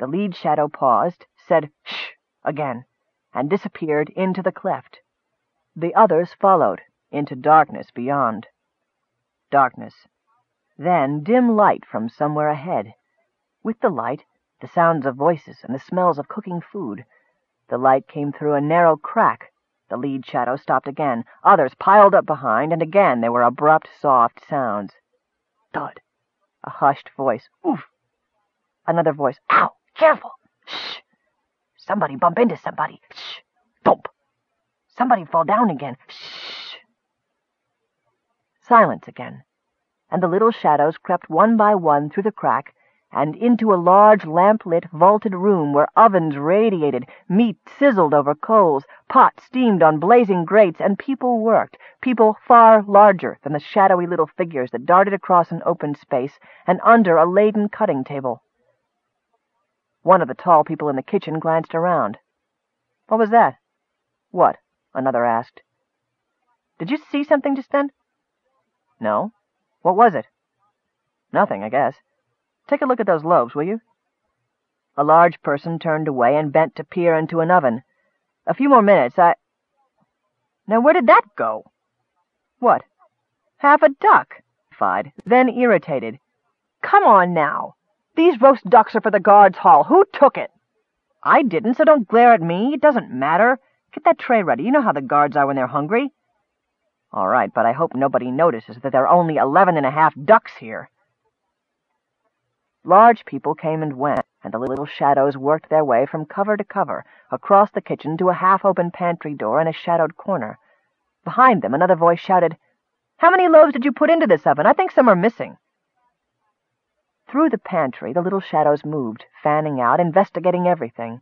The lead shadow paused, said shh again, and disappeared into the cleft. The others followed, into darkness beyond. Darkness. Then dim light from somewhere ahead. With the light, the sounds of voices and the smells of cooking food. The light came through a narrow crack. The lead shadow stopped again. Others piled up behind, and again there were abrupt, soft sounds. Thud. A hushed voice. Oof. Another voice. Ow! Careful! Shh! Somebody bump into somebody. Shh! Thump! Somebody fall down again. Shh! Silence again, and the little shadows crept one by one through the crack and into a large lamp-lit vaulted room where ovens radiated, meat sizzled over coals, pots steamed on blazing grates, and people worked, people far larger than the shadowy little figures that darted across an open space and under a laden cutting table. One of the tall people in the kitchen glanced around. What was that? What? another asked. Did you see something just then? No. What was it? Nothing, I guess. Take a look at those loaves, will you? A large person turned away and bent to peer into an oven. A few more minutes, I... Now where did that go? What? Half a duck, fied, then irritated. Come on now. These roast ducks are for the guards' hall. Who took it? I didn't, so don't glare at me. It doesn't matter. Get that tray ready. You know how the guards are when they're hungry. All right, but I hope nobody notices that there are only eleven and a half ducks here. Large people came and went, and the little shadows worked their way from cover to cover, across the kitchen to a half-open pantry door in a shadowed corner. Behind them another voice shouted, How many loaves did you put into this oven? I think some are missing. Through the pantry the little shadows moved, fanning out, investigating everything.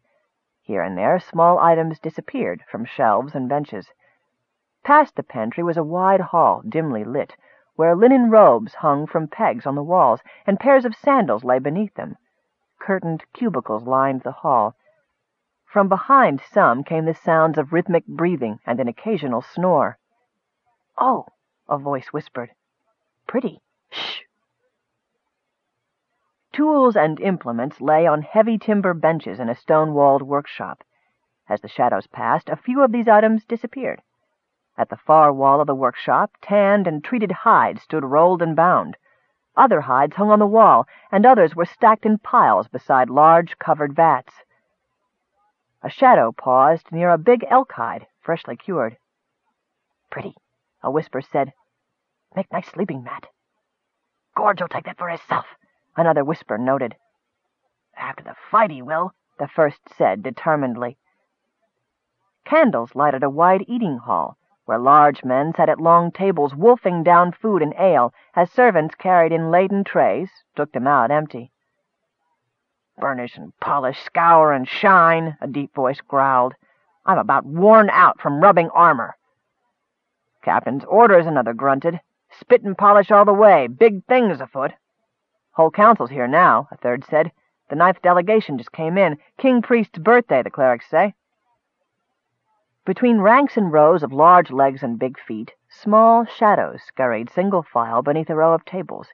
Here and there small items disappeared from shelves and benches. Past the pantry was a wide hall, dimly lit, where linen robes hung from pegs on the walls, and pairs of sandals lay beneath them. Curtained cubicles lined the hall. From behind some came the sounds of rhythmic breathing and an occasional snore. Oh, a voice whispered. Pretty. Shh. Tools and implements lay on heavy timber benches in a stone-walled workshop. As the shadows passed, a few of these items disappeared. At the far wall of the workshop, tanned and treated hides stood rolled and bound. Other hides hung on the wall, and others were stacked in piles beside large covered vats. A shadow paused near a big elk hide, freshly cured. Pretty, a whisper said. Make nice sleeping mat. Gorge will take that for himself, another whisper noted. After the fight he will, the first said determinedly. Candles lighted a wide eating hall, where large men sat at long tables wolfing down food and ale as servants carried in laden trays, took them out empty. Burnish and polish, scour and shine, a deep voice growled. I'm about worn out from rubbing armor. Captain's orders, another grunted. Spit and polish all the way, big things afoot. Whole council's here now, a third said. The ninth delegation just came in. King Priest's birthday, the clerics say. Between ranks and rows of large legs and big feet, small shadows scurried single file beneath a row of tables.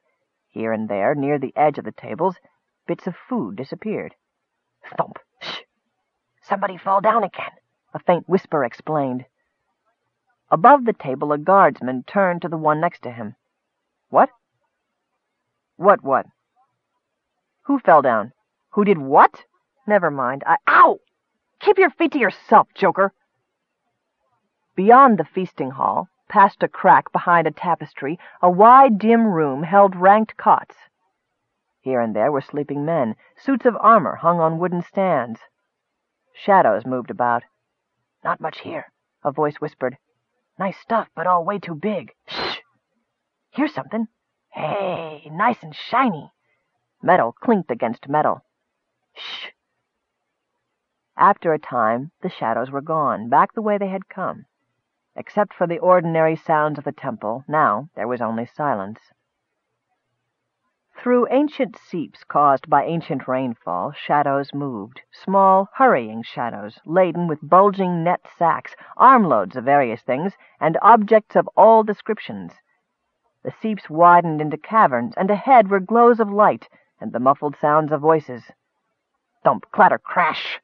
Here and there, near the edge of the tables, bits of food disappeared. Thump! Shh! Somebody fall down again, a faint whisper explained. Above the table a guardsman turned to the one next to him. What? What what? Who fell down? Who did what? Never mind. I... Ow! Keep your feet to yourself, Joker! Beyond the feasting hall, past a crack behind a tapestry, a wide, dim room held ranked cots. Here and there were sleeping men, suits of armor hung on wooden stands. Shadows moved about. Not much here, a voice whispered. Nice stuff, but all way too big. Shh! Here's something. Hey, nice and shiny. Metal clinked against metal. Shh! After a time, the shadows were gone, back the way they had come. Except for the ordinary sounds of the temple, now there was only silence. Through ancient seeps caused by ancient rainfall, shadows moved, small, hurrying shadows, laden with bulging net sacks, armloads of various things, and objects of all descriptions. The seeps widened into caverns, and ahead were glows of light and the muffled sounds of voices. thump, clatter, crash.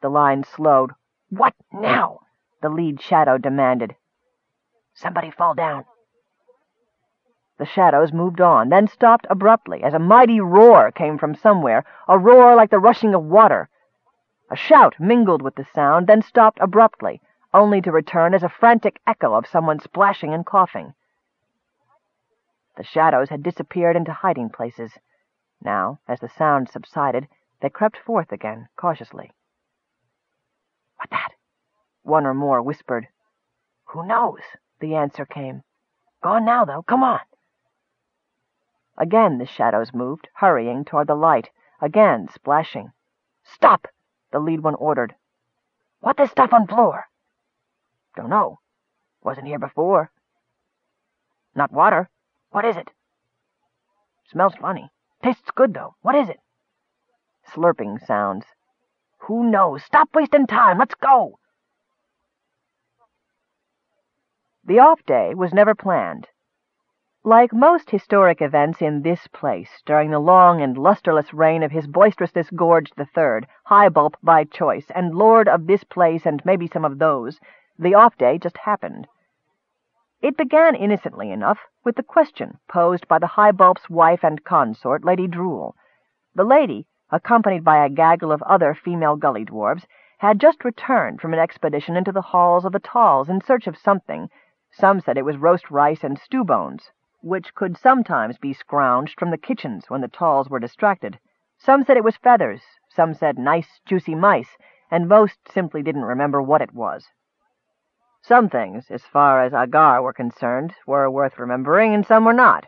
The line slowed. What now? The lead shadow demanded. Somebody fall down. The shadows moved on, then stopped abruptly as a mighty roar came from somewhere, a roar like the rushing of water. A shout mingled with the sound, then stopped abruptly, only to return as a frantic echo of someone splashing and coughing. The shadows had disappeared into hiding places. Now, as the sound subsided, they crept forth again, cautiously. What that? One or more whispered. Who knows? The answer came. Gone now, though. Come on. Again the shadows moved, hurrying toward the light, again splashing. Stop! The lead one ordered. What this stuff on floor? Don't know. Wasn't here before. Not water. What is it? Smells funny. Tastes good, though. What is it? Slurping sounds. Who knows? Stop wasting time. Let's go. The off day was never planned. Like most historic events in this place during the long and lustreless reign of his boisterousness Gorge III, Highbulp by choice, and lord of this place and maybe some of those, the off day just happened. It began innocently enough with the question posed by the Highbulp's wife and consort, Lady Drool. The lady, accompanied by a gaggle of other female gully dwarfs, had just returned from an expedition into the halls of the Talls in search of something. Some said it was roast rice and stew bones, which could sometimes be scrounged from the kitchens when the Talls were distracted. Some said it was feathers, some said nice, juicy mice, and most simply didn't remember what it was. Some things, as far as Aghar were concerned, were worth remembering, and some were not.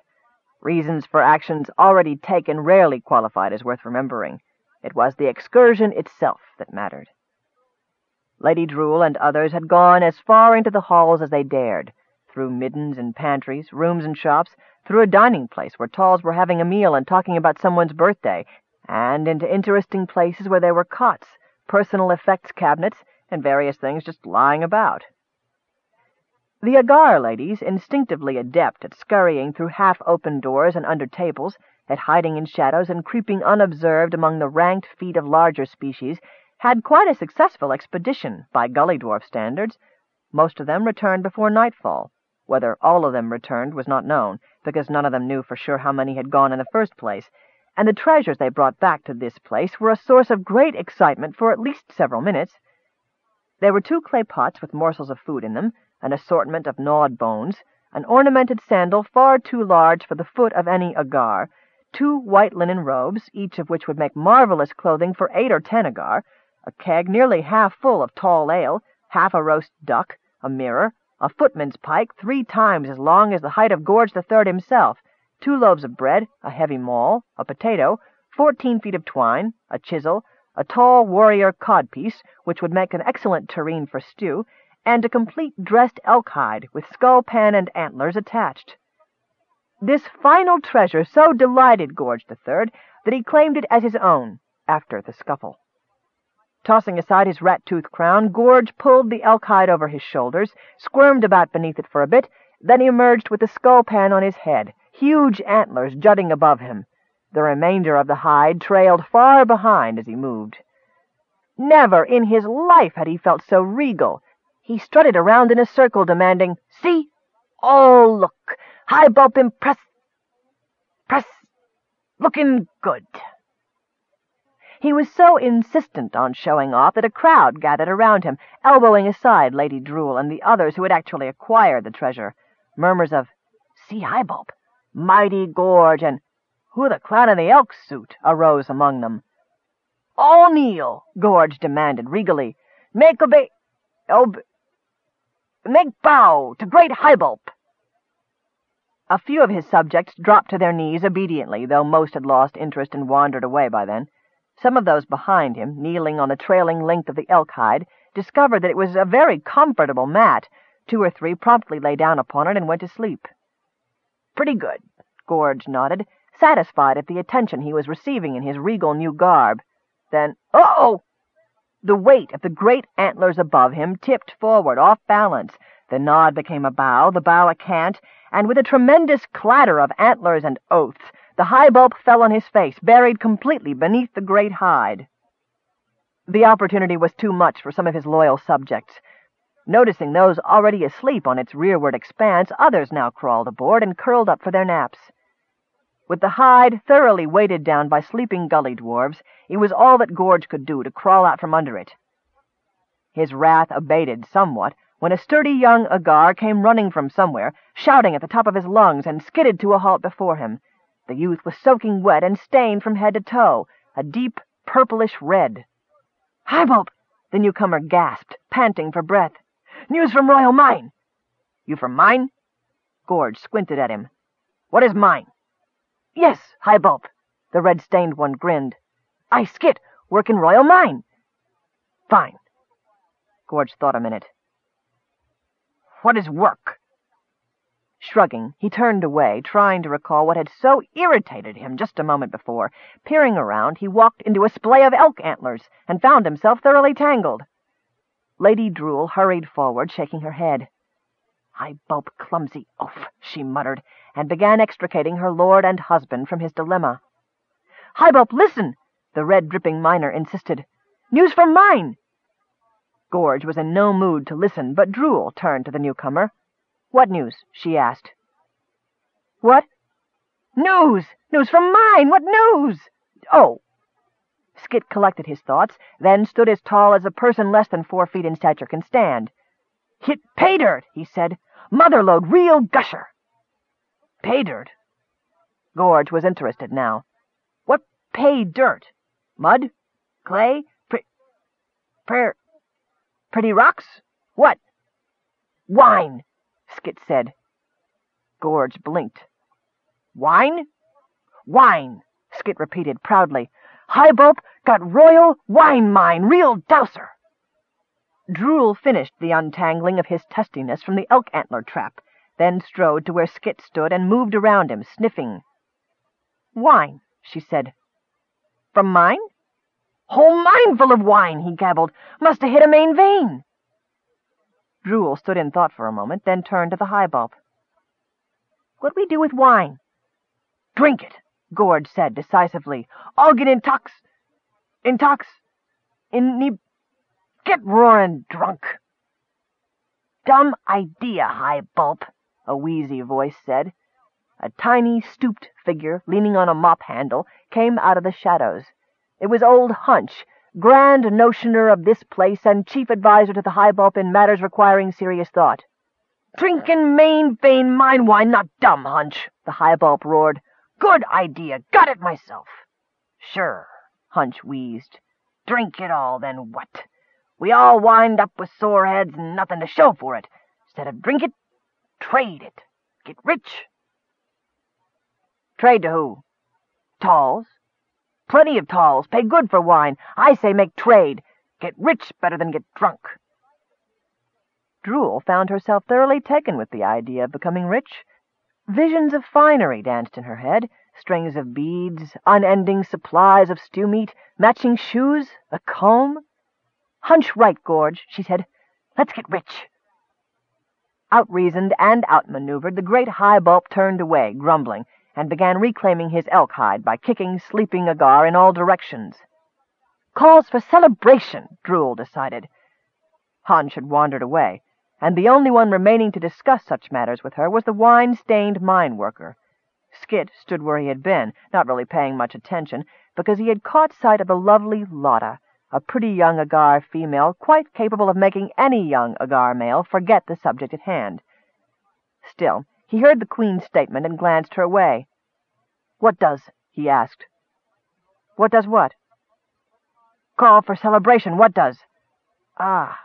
Reasons for actions already taken rarely qualified as worth remembering. It was the excursion itself that mattered. Lady Drool and others had gone as far into the halls as they dared, through middens and pantries, rooms and shops, through a dining place where Talls were having a meal and talking about someone's birthday, and into interesting places where there were cots, personal effects cabinets, and various things just lying about. The Aghar ladies, instinctively adept at scurrying through half-open doors and under tables, at hiding in shadows and creeping unobserved among the ranked feet of larger species, had quite a successful expedition by gully dwarf standards. Most of them returned before nightfall. Whether all of them returned was not known, because none of them knew for sure how many had gone in the first place, and the treasures they brought back to this place were a source of great excitement for at least several minutes. There were two clay pots with morsels of food in them, an assortment of gnawed bones, an ornamented sandal far too large for the foot of any Aghar, two white linen robes, each of which would make marvelous clothing for eight or ten Aghar, a keg nearly half full of tall ale, half a roast duck, a mirror, a footman's pike three times as long as the height of Gorge the Third himself, two loaves of bread, a heavy maul, a potato, fourteen feet of twine, a chisel, a tall warrior codpiece, which would make an excellent tureen for stew, and a complete dressed elk hide with skull pan and antlers attached. This final treasure so delighted Gorge the Third that he claimed it as his own, after the scuffle. Tossing aside his rat-tooth crown, Gorge pulled the elk hide over his shoulders, squirmed about beneath it for a bit, then emerged with the skull pan on his head, huge antlers jutting above him. The remainder of the hide trailed far behind as he moved. Never in his life had he felt so regal, he strutted around in a circle, demanding, See? Oh, look! Highbulp impress... press... looking good. He was so insistent on showing off that a crowd gathered around him, elbowing aside Lady Drool and the others who had actually acquired the treasure. Murmurs of, See Highbulp, Mighty Gorge, and Who the clown in the elk suit arose among them. All kneel, Gorge demanded regally. Make obey... Ob Make bow to great Highbulp! A few of his subjects dropped to their knees obediently, though most had lost interest and wandered away by then. Some of those behind him, kneeling on the trailing length of the elk hide, discovered that it was a very comfortable mat. Two or three promptly lay down upon it and went to sleep. Pretty good, Gorge nodded, satisfied at the attention he was receiving in his regal new garb. Then, uh-oh! The weight of the great antlers above him tipped forward, off balance. The nod became a bow, the bow a cant, and with a tremendous clatter of antlers and oaths, the Highbulp fell on his face, buried completely beneath the great hide. The opportunity was too much for some of his loyal subjects. Noticing those already asleep on its rearward expanse, others now crawled aboard and curled up for their naps. With the hide thoroughly weighted down by sleeping gully dwarves, it was all that Gorge could do to crawl out from under it. His wrath abated somewhat when a sturdy young Aghar came running from somewhere, shouting at the top of his lungs, and skidded to a halt before him. The youth was soaking wet and stained from head to toe, a deep purplish red. "Highbulp!" the newcomer gasped, panting for breath. "News from Royal Mine!" "You from mine?" Gorge squinted at him. "What is mine?" "Yes, Highbulp," the red-stained one grinned. "I skit, work in Royal Mine." "Fine." Gorge thought a minute. "What is work?" Shrugging, he turned away, trying to recall what had so irritated him just a moment before. Peering around, he walked into a splay of elk antlers, and found himself thoroughly tangled. Lady Drool hurried forward, shaking her head. "I bulb clumsy oaf," she muttered, and began extricating her lord and husband from his dilemma. "Highbulp, listen!" the red-dripping miner insisted. "News from mine!" Gorge was in no mood to listen, but Drool turned to the newcomer. "What news?" she asked. "What?" "News! News from mine! What news?" "Oh!" Skit collected his thoughts, then stood as tall as a person less than four feet in stature can stand. "Hit pay dirt," he said. "Motherlode, real gusher." Pay dirt? Gorge was interested now. What pay dirt? Mud? Clay? Pre... Prayer... Pretty rocks? What? Wine, Skit said. Gorge blinked. Wine? Wine, Skit repeated proudly. Highbulp got royal wine mine, real douser. Drool finished the untangling of his testiness from the elk antler trap then strode to where Skit stood and moved around him, sniffing. "Wine," she said. "From mine?" "Whole mine full of wine," he gabbled. "Must have hit a main vein." Drool stood in thought for a moment, then turned to the Highbulp. "What we do with wine?" "Drink it," Gorge said decisively. "I'll get intox... in... get roaring drunk." "Dumb idea, Highbulp a wheezy voice said. A tiny, stooped figure, leaning on a mop handle, came out of the shadows. It was old Hunch, grand notioner of this place and chief adviser to the Highbulp in matters requiring serious thought. Drinkin' main vein mine wine, not dumb, Hunch, the Highbulp roared. Good idea, got it myself. Sure, Hunch wheezed. Drink it all, then what? We all wind up with sore heads and nothing to show for it. Instead of drink it, Trade it. Get rich. Trade to who? Talls. Plenty of talls. Pay good for wine. I say make trade. Get rich better than get drunk. Drool found herself thoroughly taken with the idea of becoming rich. Visions of finery danced in her head, strings of beads, unending supplies of stew meat, matching shoes, a comb. Hunch right, Gorge, she said. Let's get rich. Outreasoned and outmaneuvered, the great Highbulp turned away, grumbling, and began reclaiming his elk hide by kicking sleeping Aghar in all directions. Calls for celebration, Drool decided. Hunch had wandered away, and the only one remaining to discuss such matters with her was the wine-stained mine-worker. Skit stood where he had been, not really paying much attention, because he had caught sight of the lovely Lotta, a pretty young Aghar female quite capable of making any young Aghar male forget the subject at hand. Still, he heard the Queen's statement and glanced her way. "What does?" he asked. "What does what?" "Call for celebration. What does?" "Ah."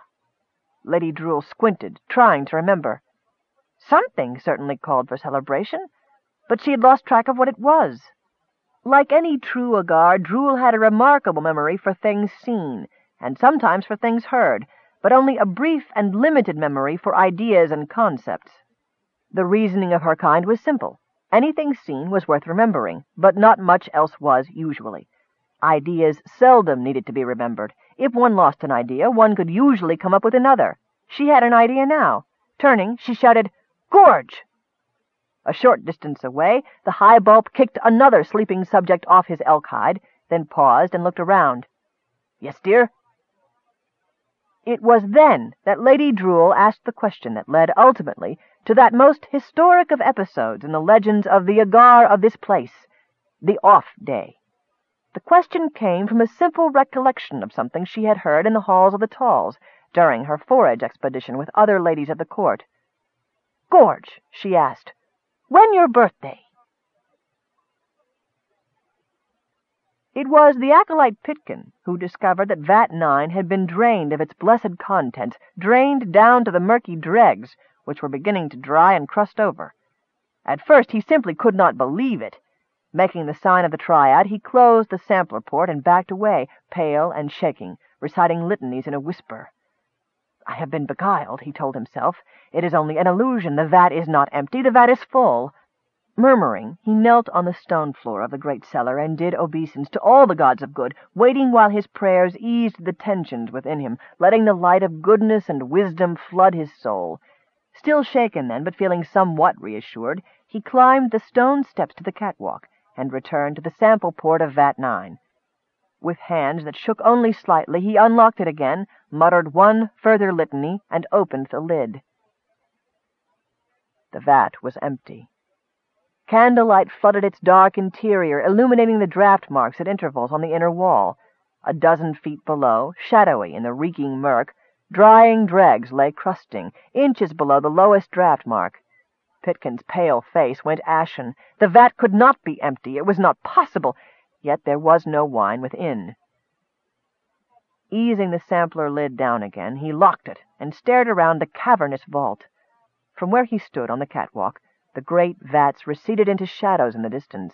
Lady Drool squinted, trying to remember. Something certainly called for celebration, but she had lost track of what it was. Like any true Aghar, Drool had a remarkable memory for things seen, and sometimes for things heard, but only a brief and limited memory for ideas and concepts. The reasoning of her kind was simple. Anything seen was worth remembering, but not much else was, usually. Ideas seldom needed to be remembered. If one lost an idea, one could usually come up with another. She had an idea now. Turning, she shouted, Gorge! A short distance away, the Highbulp kicked another sleeping subject off his elk hide, then paused and looked around. Yes, dear? It was then that Lady Drool asked the question that led ultimately to that most historic of episodes in the legends of the Aghar of this place, the off-day. The question came from a simple recollection of something she had heard in the halls of the Talls during her forage expedition with other ladies of the court. "Gorge," she asked, "when your birthday?" It was the acolyte Pitkin who discovered that Vat Nine had been drained of its blessed contents, drained down to the murky dregs, which were beginning to dry and crust over. At first he simply could not believe it. Making the sign of the triad, he closed the sampler port and backed away, pale and shaking, reciting litanies in a whisper. I have been beguiled, he told himself. It is only an illusion. The vat is not empty. The vat is full. Murmuring, he knelt on the stone floor of the great cellar and did obeisance to all the gods of good, waiting while his prayers eased the tensions within him, letting the light of goodness and wisdom flood his soul. Still shaken then, but feeling somewhat reassured, he climbed the stone steps to the catwalk and returned to the sample port of Vat 9. With hands that shook only slightly, he unlocked it again, muttered one further litany, and opened the lid. The vat was empty. Candlelight flooded its dark interior, illuminating the draft marks at intervals on the inner wall. A dozen feet below, shadowy in the reeking murk, drying dregs lay crusting, inches below the lowest draft mark. Pitkin's pale face went ashen. The vat could not be empty. It was not possible. Yet there was no wine within. Easing the sampler lid down again, he locked it and stared around the cavernous vault. From where he stood on the catwalk, the great vats receded into shadows in the distance.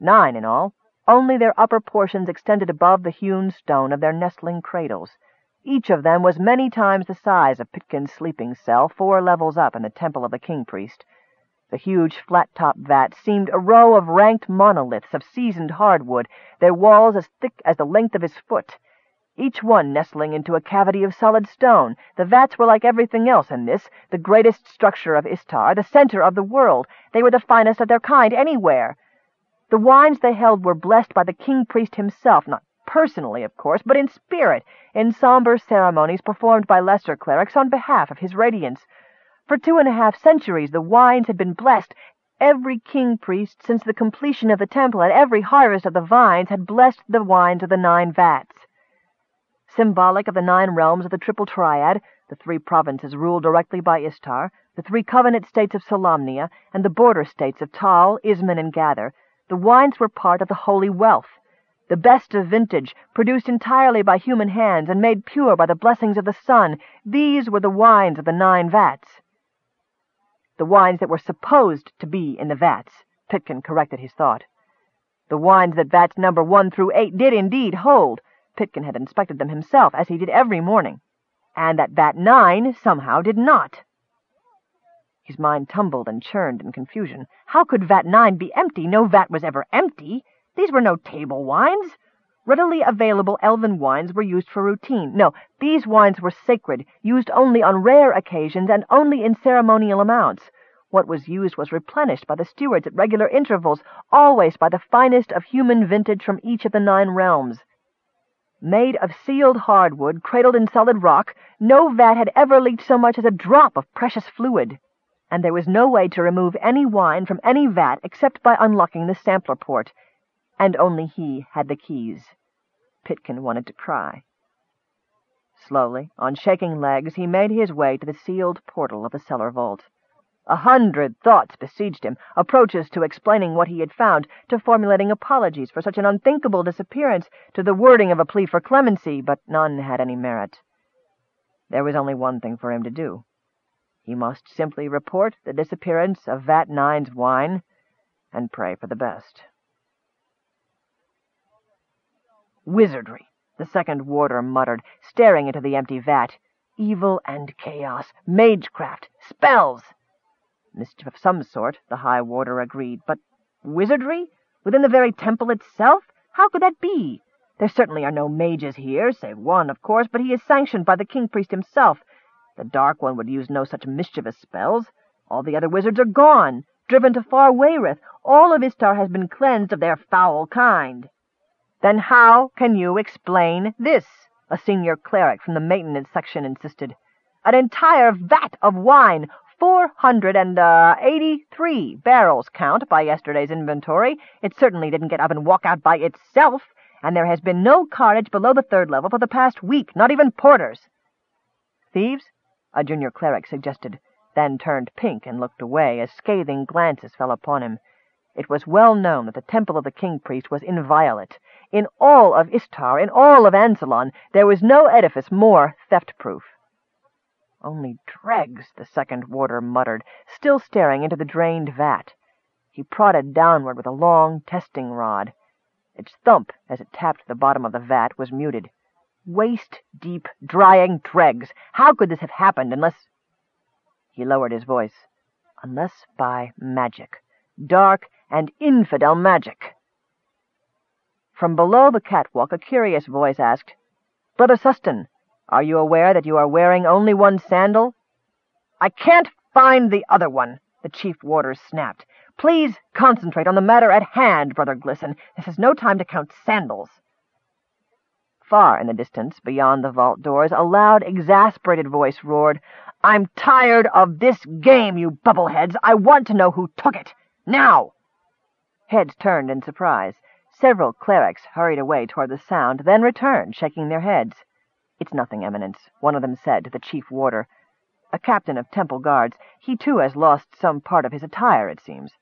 Nine in all, only their upper portions extended above the hewn stone of their nestling cradles. Each of them was many times the size of Pitkin's sleeping cell four levels up in the temple of the king-priest. The huge flat-top vats seemed a row of ranked monoliths of seasoned hardwood, their walls as thick as the length of his foot. Each one nestling into a cavity of solid stone, the vats were like everything else in this, the greatest structure of Istar, the center of the world. They were the finest of their kind anywhere. The wines they held were blessed by the king-priest himself, not personally, of course, but in spirit, in somber ceremonies performed by lesser clerics on behalf of his radiance. For two and a half centuries the wines had been blessed. Every king-priest since the completion of the temple and every harvest of the vines had blessed the wines of the nine vats. Symbolic of the nine realms of the Triple Triad, the three provinces ruled directly by Istar, the three covenant states of Solamnia, and the border states of Tal, Isman, and Gather, the wines were part of the holy wealth, the best of vintage, produced entirely by human hands and made pure by the blessings of the sun. These were the wines of the nine vats the wines that were supposed to be in the vats. Pitkin corrected his thought. The wines that vats number one through eight did indeed hold. Pitkin had inspected them himself, as he did every morning. And that vat nine somehow did not. His mind tumbled and churned in confusion. How could vat nine be empty? No vat was ever empty. These were no table wines. Readily available elven wines were used for routine. No, these wines were sacred, used only on rare occasions and only in ceremonial amounts. What was used was replenished by the stewards at regular intervals, always by the finest of human vintage from each of the nine realms. Made of sealed hardwood, cradled in solid rock, no vat had ever leaked so much as a drop of precious fluid. And there was no way to remove any wine from any vat except by unlocking the sampler port and only he had the keys. Pitkin wanted to cry. Slowly, on shaking legs, he made his way to the sealed portal of the cellar vault. A hundred thoughts besieged him, approaches to explaining what he had found, to formulating apologies for such an unthinkable disappearance, to the wording of a plea for clemency, but none had any merit. There was only one thing for him to do. He must simply report the disappearance of Vat Nine's wine and pray for the best. Wizardry, the second warder muttered, staring into the empty vat. Evil and chaos, magecraft, spells. Mischief of some sort, the high warder agreed, but wizardry? Within the very temple itself? How could that be? There certainly are no mages here, save one, of course, but he is sanctioned by the king-priest himself. The Dark One would use no such mischievous spells. All the other wizards are gone, driven to far Wayreth. All of Istar has been cleansed of their foul kind. Then how can you explain this? a senior cleric from the maintenance section insisted. An entire vat of wine, four hundred and, uh, eighty-three barrels count by yesterday's inventory. It certainly didn't get up and walk out by itself, and there has been no cartage below the third level for the past week, not even porters. Thieves? A junior cleric suggested, then turned pink and looked away as scathing glances fell upon him. It was well known that the temple of the king-priest was inviolate. In all of Istar, in all of Ansalon, there was no edifice more theft-proof. Only dregs, the second warder muttered, still staring into the drained vat. He prodded downward with a long testing rod. Its thump, as it tapped the bottom of the vat, was muted. Waist-deep, drying dregs! How could this have happened unless... He lowered his voice. Unless by magic. Dark and infidel magic. From below the catwalk a curious voice asked, Brother Suston, are you aware that you are wearing only one sandal? I can't find the other one, the chief warder snapped. Please concentrate on the matter at hand, Brother Glisson. This is no time to count sandals. Far in the distance, beyond the vault doors, a loud, exasperated voice roared, I'm tired of this game, you bubbleheads! I want to know who took it! Now! Heads turned in surprise. Several clerics hurried away toward the sound, then returned, shaking their heads. It's nothing, Eminence, one of them said to the chief warder. A captain of temple guards. He, too, has lost some part of his attire, it seems.